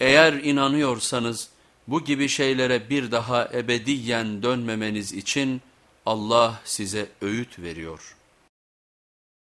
Eğer inanıyorsanız bu gibi şeylere bir daha ebediyen dönmemeniz için Allah size öğüt veriyor.''